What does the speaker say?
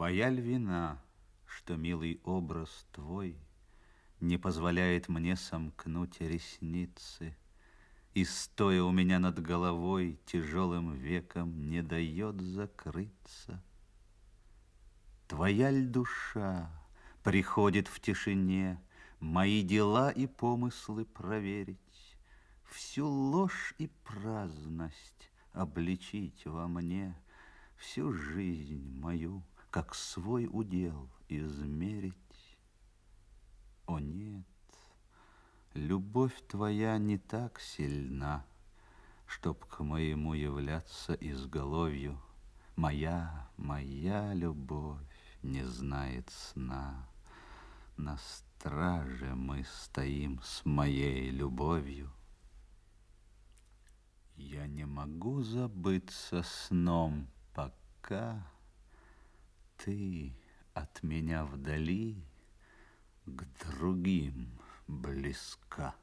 Твоя ль вина, что милый образ твой Не позволяет мне сомкнуть ресницы, И, стоя у меня над головой, Тяжелым веком не дает закрыться? Твоя ль душа приходит в тишине Мои дела и помыслы проверить, Всю ложь и праздность обличить во мне, Всю жизнь мою как свой удел измерить. О нет, любовь твоя не так сильна, Чтоб к моему являться изголовью. Моя, моя любовь не знает сна. На страже мы стоим с моей любовью. Я не могу забыться сном, пока ты от меня вдали к другим близка.